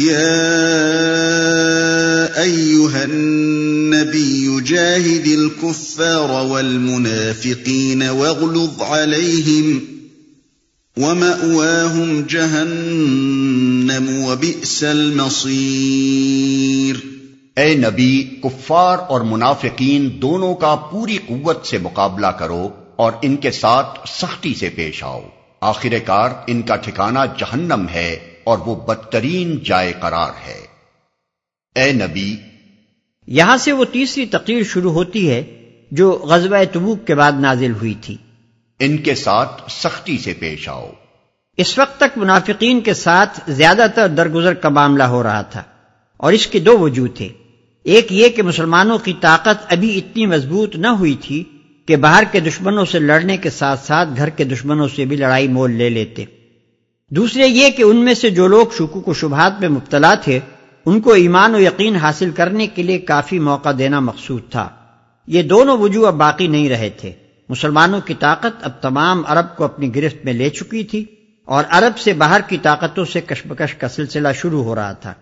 يا أيها النبي جاهد الكفار والمنافقين واغلظ عليهم ومأواهم جهنم وبئس المصير. اے نبی، کفار اور منافقین دونوں کا پوری قوت سے مقابلہ کرو اور ان کے ساتھ سختی سے پیش آؤ۔ آخر کار ان کا ٹھکانہ جہنم ہے۔ اور وہ بدترین جائے قرار ہے۔ اے نبی یہاں سے وہ تیسری تقریر شروع ہوتی ہے جو غزوہ تبوک کے بعد نازل ہوئی تھی۔ ان کے ساتھ سختی سے پیش آؤ۔ اس وقت تک منافقین کے ساتھ زیادہ تر درگزر کا معاملہ ہو رہا تھا اور اس کے دو وجود تھے۔ ایک یہ کہ مسلمانوں کی طاقت ابھی اتنی مضبوط نہ ہوئی تھی کہ باہر کے دشمنوں سے لڑنے کے ساتھ ساتھ گھر کے دشمنوں سے بھی لڑائی مول لے لیتے۔ دوسرے یہ کہ ان میں سے جو لوگ شکوک و شبہات میں مبتلا تھے، ان کو ایمان و یقین حاصل کرنے کے لیے کافی موقع دینا مقصود تھا۔ یہ دونوں وجوہ اب باقی نہیں رہے تھے۔ مسلمانوں کی طاقت اب تمام عرب کو اپنی گرفت میں لے چکی تھی اور عرب سے باہر کی طاقتوں سے کشمکش کا سلسلہ شروع ہو رہا تھا۔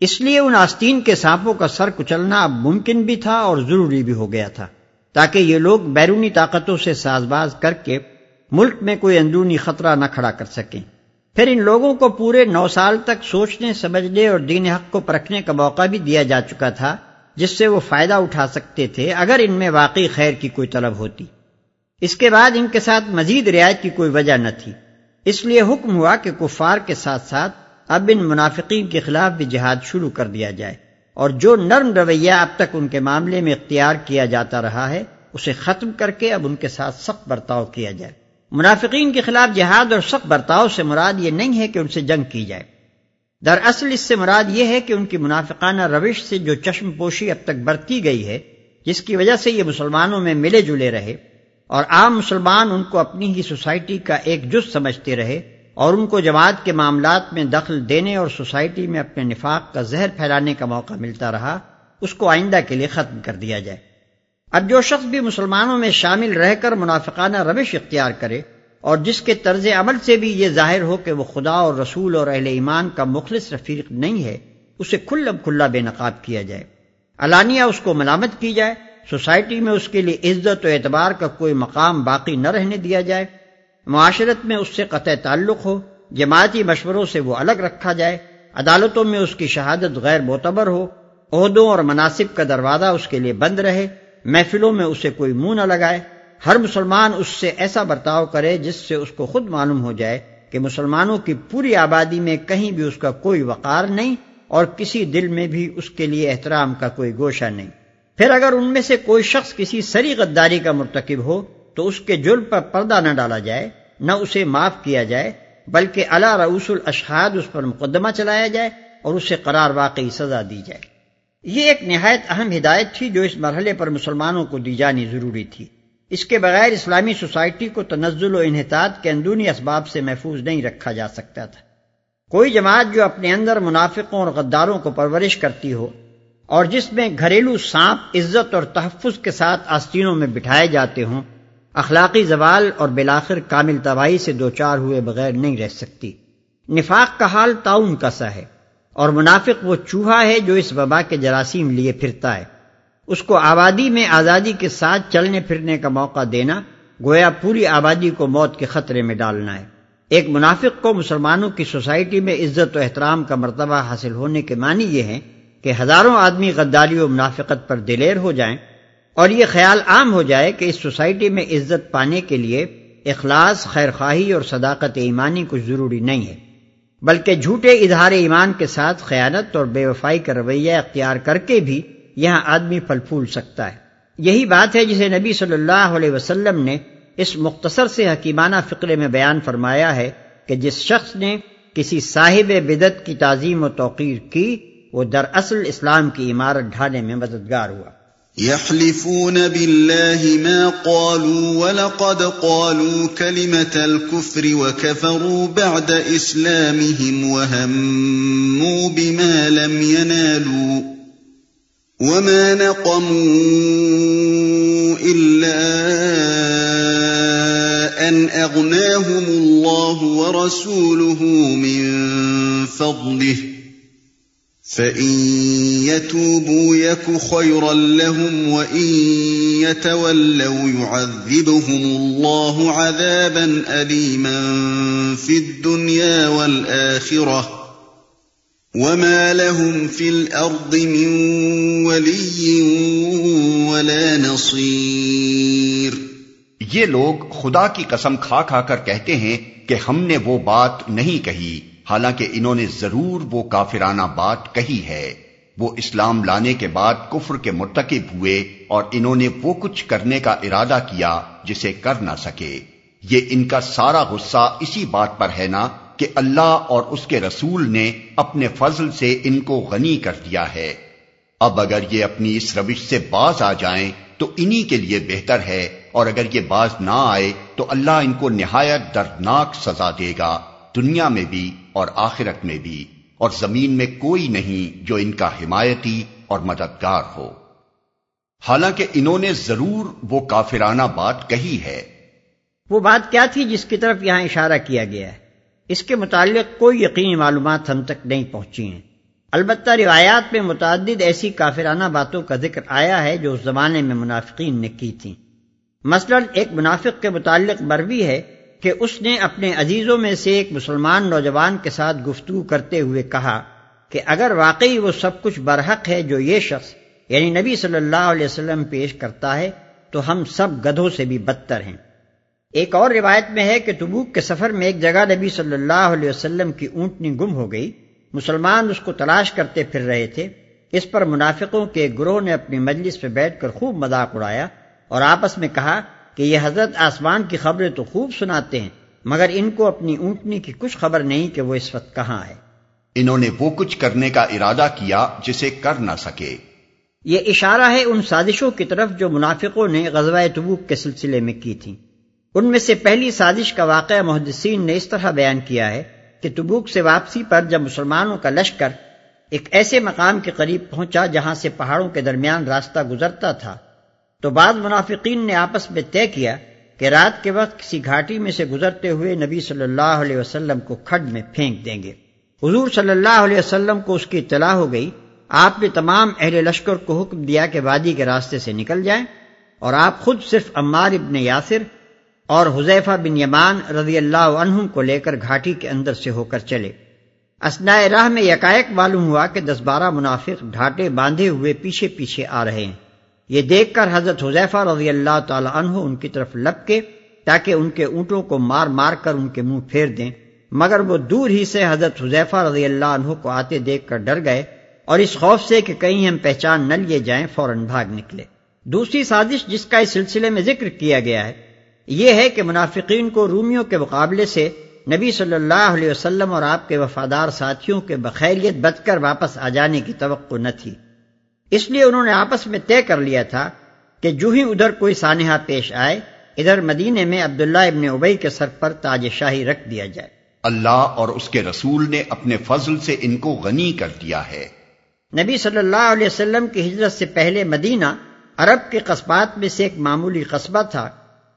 اس لیے ان آستین کے سانپوں کا سر کچلنا اب ممکن بھی تھا اور ضروری بھی ہو گیا تھا۔ تاکہ یہ لوگ بیرونی طاقتوں سے ساز باز کر کے ملک میں کوئی اندرونی خطرہ نہ کھڑا کر سکیں۔ پھر ان لوگوں کو پورے نو سال تک سوچنے، سمجھنے اور دین حق کو پرکھنے کا موقع بھی دیا جا چکا تھا، جس سے وہ فائدہ اٹھا سکتے تھے اگر ان میں واقعی خیر کی کوئی طلب ہوتی۔ اس کے بعد ان کے ساتھ مزید رعایت کی کوئی وجہ نہ تھی۔ اس لیے حکم ہوا کہ کفار کے ساتھ ساتھ اب ان منافقین کے خلاف بھی جہاد شروع کر دیا جائے۔ اور جو نرم رویہ اب تک ان کے معاملے میں اختیار کیا جاتا رہا ہے، اسے ختم کر کے اب ان کے ساتھ سخت برتاؤ کیا جائے۔ منافقین کے خلاف جہاد اور سخت برتاؤ سے مراد یہ نہیں ہے کہ ان سے جنگ کی جائے۔ دراصل اس سے مراد یہ ہے کہ ان کی منافقانہ روش سے جو چشم پوشی اب تک برتی گئی ہے، جس کی وجہ سے یہ مسلمانوں میں ملے جلے رہے اور عام مسلمان ان کو اپنی ہی سوسائٹی کا ایک جز سمجھتے رہے اور ان کو جماعت کے معاملات میں دخل دینے اور سوسائٹی میں اپنے نفاق کا زہر پھیلانے کا موقع ملتا رہا، اس کو آئندہ کے لیے ختم کر دیا جائے۔ اب جو شخص بھی مسلمانوں میں شامل رہ کر منافقانہ روش اختیار کرے اور جس کے طرز عمل سے بھی یہ ظاہر ہو کہ وہ خدا اور رسول اور اہل ایمان کا مخلص رفیق نہیں ہے، اسے کھلم کھلا بے نقاب کیا جائے۔ علانیہ اس کو ملامت کی جائے، سوسائٹی میں اس کے لیے عزت و اعتبار کا کوئی مقام باقی نہ رہنے دیا جائے۔ معاشرت میں اس سے قطع تعلق ہو، جماعتی مشوروں سے وہ الگ رکھا جائے۔ عدالتوں میں اس کی شہادت غیر معتبر ہو۔ عہدوں اور مناسب کا دروازہ اس کے لیے بند رہے۔ محفلوں میں اسے کوئی منہ نہ لگائے، ہر مسلمان اس سے ایسا برتاؤ کرے جس سے اس کو خود معلوم ہو جائے کہ مسلمانوں کی پوری آبادی میں کہیں بھی اس کا کوئی وقار نہیں اور کسی دل میں بھی اس کے لیے احترام کا کوئی گوشہ نہیں۔ پھر اگر ان میں سے کوئی شخص کسی سری غداری کا مرتکب ہو، تو اس کے جرم پر پردہ نہ ڈالا جائے، نہ اسے معاف کیا جائے، بلکہ اللہ رؤوس الاشہاد اس پر مقدمہ چلایا جائے اور اسے قرار واقعی سزا دی جائے۔ یہ ایک نہایت اہم ہدایت تھی جو اس مرحلے پر مسلمانوں کو دی جانی ضروری تھی۔ اس کے بغیر اسلامی سوسائٹی کو تنزل و انحطاط کے اندرونی اسباب سے محفوظ نہیں رکھا جا سکتا تھا۔ کوئی جماعت جو اپنے اندر منافقوں اور غداروں کو پرورش کرتی ہو اور جس میں گھریلو سانپ، عزت اور تحفظ کے ساتھ آستینوں میں بٹھائے جاتے ہوں، اخلاقی زوال اور بلاخر کامل تباہی سے دو چار ہوئے بغیر نہیں رہ سکتی۔ نفاق کا حال تعاون کا سا ہے۔ اور منافق وہ چوہا ہے جو اس وبا کے جراثیم لیے پھرتا ہے۔ اس کو آبادی میں آزادی کے ساتھ چلنے پھرنے کا موقع دینا گویا پوری آبادی کو موت کے خطرے میں ڈالنا ہے۔ ایک منافق کو مسلمانوں کی سوسائٹی میں عزت و احترام کا مرتبہ حاصل ہونے کے معنی یہ ہے کہ ہزاروں آدمی غداری و منافقت پر دلیر ہو جائیں اور یہ خیال عام ہو جائے کہ اس سوسائٹی میں عزت پانے کے لیے اخلاص خیر خواہی اور صداقت ایمانی کچھ ضروری نہیں ہے۔ بلکہ جھوٹے اظہار ایمان کے ساتھ خیانت اور بے وفائی کا رویہ اختیار کر کے بھی یہاں آدمی پھل پھول سکتا ہے۔ یہی بات ہے جسے نبی صلی اللہ علیہ وسلم نے اس مختصر سے حکیمانہ فقرے میں بیان فرمایا ہے کہ جس شخص نے کسی صاحب بدت کی تعظیم و توقیر کی، وہ دراصل اسلام کی عمارت ڈھانے میں مددگار ہوا۔ يحلفون بالله ما قالوا ولقد قالوا كلمة الكفر وكفروا بعد إسلامهم وهموا بما لم ينالوا وما نقموا إلا أن أغناهم الله ورسوله من فضله فَإِن يَتُوبُوا يَكُ خَيْرًا لَّهُمْ وَإِن يَتَوَلَّوْا يُعَذِّبْهُمُ اللَّهُ عَذَابًا أَلِيمًا فِي الدُّنْيَا وَالْآخِرَةِ وَمَا لَهُمْ فِي الْأَرْضِ مِن وَلِيٍّ وَلَا نَصِيرٍ یہ لوگ خدا کی قسم کھا کھا کر کہتے ہیں کہ ہم نے وہ بات نہیں کہی۔ حالانکہ انہوں نے ضرور وہ کافرانہ بات کہی ہے۔ وہ اسلام لانے کے بعد کفر کے مرتکب ہوئے اور انہوں نے وہ کچھ کرنے کا ارادہ کیا جسے کر نہ سکے۔ یہ ان کا سارا غصہ اسی بات پر ہے نا کہ اللہ اور اس کے رسول نے اپنے فضل سے ان کو غنی کر دیا ہے۔ اب اگر یہ اپنی اس روش سے باز آ جائیں تو انہی کے لیے بہتر ہے اور اگر یہ باز نہ آئے تو اللہ ان کو نہایت دردناک سزا دے گا۔ دنیا میں بھی اور آخرت میں بھی، اور زمین میں کوئی نہیں جو ان کا حمایتی اور مددگار ہو۔ حالانکہ انہوں نے ضرور وہ کافرانہ بات کہی ہے۔ وہ بات کیا تھی جس کی طرف یہاں اشارہ کیا گیا ہے؟ اس کے متعلق کوئی یقینی معلومات ہم تک نہیں پہنچی ہیں۔ البتہ روایات میں متعدد ایسی کافرانہ باتوں کا ذکر آیا ہے جو اس زمانے میں منافقین نے کی تھیں۔ مثلا ایک منافق کے متعلق بروی ہے کہ اس نے اپنے عزیزوں میں سے ایک مسلمان نوجوان کے ساتھ گفتگو کرتے ہوئے کہا کہ اگر واقعی وہ سب کچھ برحق ہے جو یہ شخص یعنی نبی صلی اللہ علیہ وسلم پیش کرتا ہے، تو ہم سب گدھوں سے بھی بدتر ہیں۔ ایک اور روایت میں ہے کہ تبوک کے سفر میں ایک جگہ نبی صلی اللہ علیہ وسلم کی اونٹنی گم ہو گئی۔ مسلمان اس کو تلاش کرتے پھر رہے تھے۔ اس پر منافقوں کے گروہ نے اپنی مجلس پہ بیٹھ کر خوب مذاق اڑایا اور آپس میں کہا کہ یہ حضرت آسمان کی خبریں تو خوب سناتے ہیں مگر ان کو اپنی اونٹنی کی کچھ خبر نہیں کہ وہ اس وقت کہاں ہے۔ انہوں نے وہ کچھ کرنے کا ارادہ کیا جسے کر نہ سکے۔ یہ اشارہ ہے ان سازشوں کی طرف جو منافقوں نے غزوہ تبوک کے سلسلے میں کی تھی۔ ان میں سے پہلی سازش کا واقعہ محدثین نے اس طرح بیان کیا ہے کہ تبوک سے واپسی پر جب مسلمانوں کا لشکر ایک ایسے مقام کے قریب پہنچا جہاں سے پہاڑوں کے درمیان راستہ گزرتا تھا۔ تو بعض منافقین نے آپس میں طے کیا کہ رات کے وقت کسی گھاٹی میں سے گزرتے ہوئے نبی صلی اللہ علیہ وسلم کو کھڈ میں پھینک دیں گے۔ حضور صلی اللہ علیہ وسلم کو اس کی اطلاع ہو گئی، آپ نے تمام اہل لشکر کو حکم دیا کہ وادی کے راستے سے نکل جائیں اور آپ خود صرف عمار ابن یاسر اور حذیفہ بن یمان رضی اللہ عنہم کو لے کر گھاٹی کے اندر سے ہو کر چلے۔ اسنا راہ میں یکائک معلوم ہوا کہ دس بارہ منافق ڈھاٹے باندھے ہوئے پیچھے پیچھے آ رہے ہیں۔ یہ دیکھ کر حضرت حضیفہ رضی اللہ تعالی عنہ ان کی طرف لپ کے تاکہ ان کے اونٹوں کو مار مار کر ان کے منہ پھیر دیں۔ مگر وہ دور ہی سے حضرت حضیفہ رضی اللہ عنہ کو آتے دیکھ کر ڈر گئے اور اس خوف سے کہ کہیں ہم پہچان نہ لیے جائیں، فوراً بھاگ نکلے۔ دوسری سازش جس کا اس سلسلے میں ذکر کیا گیا ہے، یہ ہے کہ منافقین کو رومیوں کے مقابلے سے نبی صلی اللہ علیہ وسلم اور آپ کے وفادار ساتھیوں کے بخیریت بچ کر واپس آ جانے کی توقع نہ تھی۔ اس لیے انہوں نے آپس میں طے کر لیا تھا کہ جو ہی ادھر کوئی سانحہ پیش آئے ادھر مدینے میں عبداللہ ابن ابئی کے سر پر تاج شاہی رکھ دیا جائے۔ اللہ اور اس کے رسول نے اپنے فضل سے ان کو غنی کر دیا ہے۔ نبی صلی اللہ علیہ وسلم کی ہجرت سے پہلے مدینہ عرب کے قصبات میں سے ایک معمولی قصبہ تھا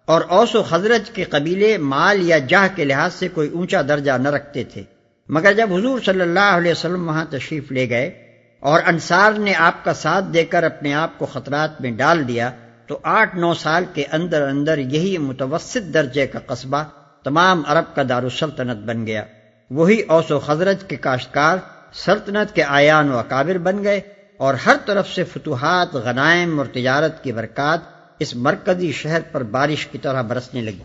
اور اوس و خزرج کے قبیلے مال یا جاہ کے لحاظ سے کوئی اونچا درجہ نہ رکھتے تھے۔ مگر جب حضور صلی اللہ علیہ وسلم وہاں تشریف لے گئے اور انصار نے آپ کا ساتھ دے کر اپنے آپ کو خطرات میں ڈال دیا تو آٹھ نو سال کے اندر اندر یہی متوسط درجے کا قصبہ تمام عرب کا دارالسلطنت بن گیا۔ وہی اوس و خزرج کے کاشتکار، سلطنت کے آیان و اکابر بن گئے اور ہر طرف سے فتوحات، غنائم اور تجارت کی برکات اس مرکزی شہر پر بارش کی طرح برسنے لگی۔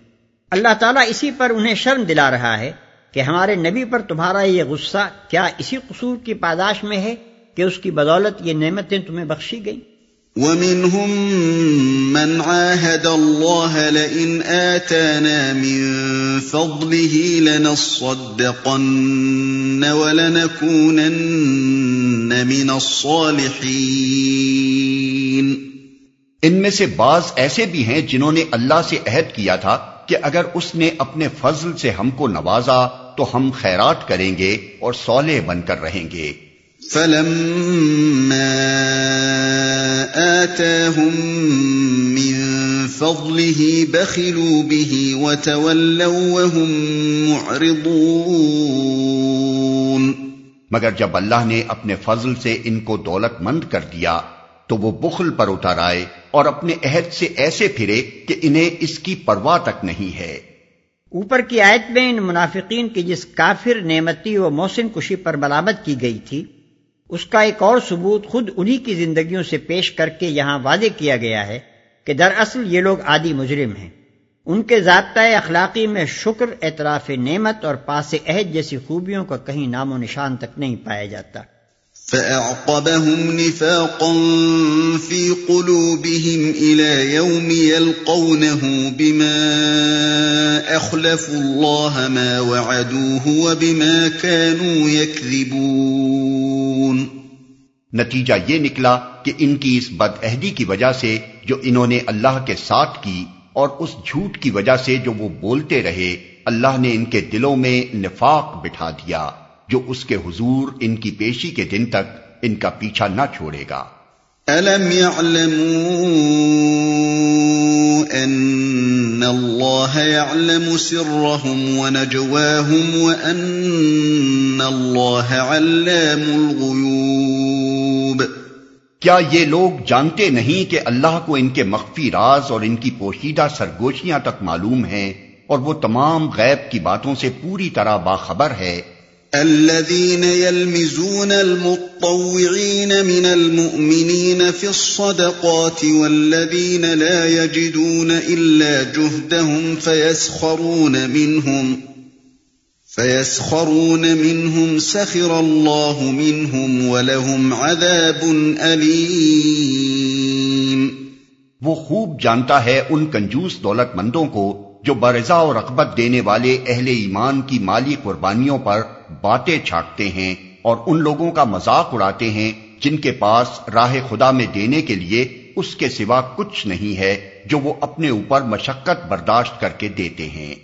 اللہ تعالیٰ اسی پر انہیں شرم دلا رہا ہے کہ ہمارے نبی پر تمہارا یہ غصہ کیا اسی قصور کی پاداش میں ہے؟ کہ اس کی بدولت یہ نعمتیں تمہیں بخشی گئیں۔ ومنهم من عاهد الله لئن آتانا من فضله لنصدقن ولنكونن من الصالحين۔ ان میں سے بعض ایسے بھی ہیں جنہوں نے اللہ سے عہد کیا تھا کہ اگر اس نے اپنے فضل سے ہم کو نوازا تو ہم خیرات کریں گے اور صالح بن کر رہیں گے۔ فلما آتاهم من فضله بخلوا به وتولوا وهم معرضون مگر جب اللہ نے اپنے فضل سے ان کو دولت مند کر دیا تو وہ بخل پر اتر آئے اور اپنے عہد سے ایسے پھرے کہ انہیں اس کی پرواہ تک نہیں ہے۔ اوپر کی آیت میں ان منافقین کی جس کافر نعمتی و موسن کشی پر ملامت کی گئی تھی اس کا ایک اور ثبوت خود انہی کی زندگیوں سے پیش کر کے یہاں واضح کیا گیا ہے کہ دراصل یہ لوگ عادی مجرم ہیں۔ ان کے ضابطۂ اخلاقی میں شکر، اعتراف نعمت اور پاس عہد جیسی خوبیوں کا کہیں نام و نشان تک نہیں پایا جاتا۔ فأعقبهم نفاقا في قلوبهم إلى يوم يلقونه بما أخلفوا الله ما وعدوه وبما كانوا يكذبون. نتیجہ یہ نکلا کہ ان کی اس بد عہدی کی وجہ سے جو انہوں نے اللہ کے ساتھ کی اور اس جھوٹ کی وجہ سے جو وہ بولتے رہے، اللہ نے ان کے دلوں میں نفاق بٹھا دیا۔ جو اس کے حضور ان کی پیشی کے دن تک ان کا پیچھا نہ چھوڑے گا۔ أَلَمْ يَعْلَمُوا أَنَّ اللَّهَ يَعْلَمُ سِرَّهُمْ وَنَجْوَاهُمْ وَأَنَّ اللَّهَ عَلَّامُ الْغُيُوبِ۔ کیا یہ لوگ جانتے نہیں کہ اللہ کو ان کے مخفی راز اور ان کی پوشیدہ سرگوشیاں تک معلوم ہیں اور وہ تمام غیب کی باتوں سے پوری طرح باخبر ہے؟ الذين يلمزون المطوعين من المؤمنين في الصدقات والذين لا يجدون إلا جهدهم فيسخرون منهم فيسخرون منهم سخر الله منهم ولهم عذاب أليم وہ خوب جانتا ہے ان کنجوس دولت مندوں کو جو برضا اور رغبت دینے والے اہل ایمان کی مالی قربانیوں پر باتیں چھاٹتے ہیں اور ان لوگوں کا مذاق اڑاتے ہیں جن کے پاس راہ خدا میں دینے کے لیے اس کے سوا کچھ نہیں ہے جو وہ اپنے اوپر مشقت برداشت کر کے دیتے ہیں۔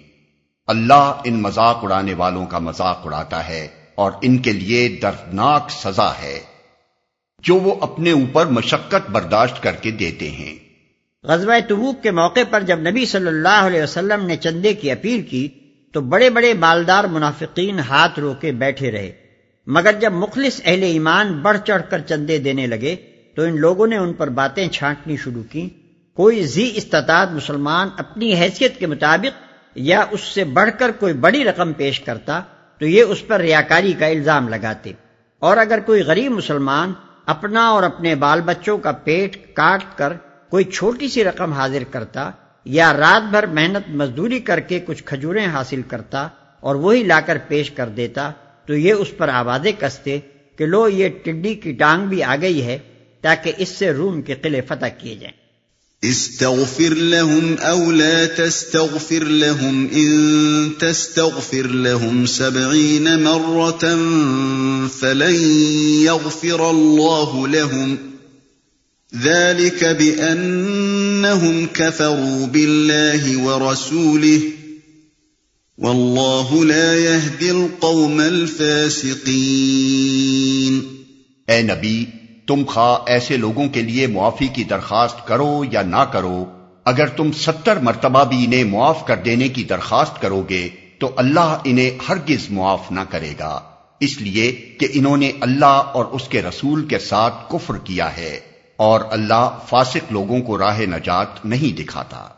اللہ ان مذاق اڑانے والوں کا مذاق اڑاتا ہے اور ان کے لیے دردناک سزا ہے۔ جو وہ اپنے اوپر مشقت برداشت کر کے دیتے ہیں۔ غزوہ تبوک کے موقع پر جب نبی صلی اللہ علیہ وسلم نے چندے کی اپیل کی تو بڑے بڑے مالدار منافقین ہاتھ رو کے بیٹھے رہے۔ مگر جب مخلص اہل ایمان بڑھ چڑھ کر چندے دینے لگے تو ان لوگوں نے ان پر باتیں چھانٹنی شروع کی۔ کوئی زی استطاعت مسلمان اپنی حیثیت کے مطابق یا اس سے بڑھ کر کوئی بڑی رقم پیش کرتا تو یہ اس پر ریاکاری کا الزام لگاتے۔ اور اگر کوئی غریب مسلمان اپنا اور اپنے بال بچوں کا پیٹ کاٹ کر کوئی چھوٹی سی رقم حاضر کرتا یا رات بھر محنت مزدوری کر کے کچھ کھجوریں حاصل کرتا اور وہی لا کر پیش کر دیتا، تو یہ اس پر آوازیں کستے کہ لو یہ ٹڈی کی ٹانگ بھی آ گئی ہے تاکہ اس سے روم کے قلعے فتح کیے جائیں۔ استغفر لهم او لا تستغفر لهم ان تستغفر لهم سبعين مرة فلن يغفر الله لهم۔ ذلك بأنهم كفروا بالله ورسوله والله لا يهدي القوم الفاسقين۔ اے نبی، تم خواہ ایسے لوگوں کے لیے معافی کی درخواست کرو یا نہ کرو، اگر تم ستر مرتبہ بھی انہیں معاف کر دینے کی درخواست کرو گے، تو اللہ انہیں ہرگز معاف نہ کرے گا۔ اس لیے کہ انہوں نے اللہ اور اس کے رسول کے ساتھ کفر کیا ہے۔ اور اللہ فاسق لوگوں کو راہ نجات نہیں دکھاتا۔